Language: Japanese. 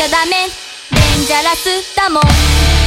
ちゃダメ。デンジャラスだもん。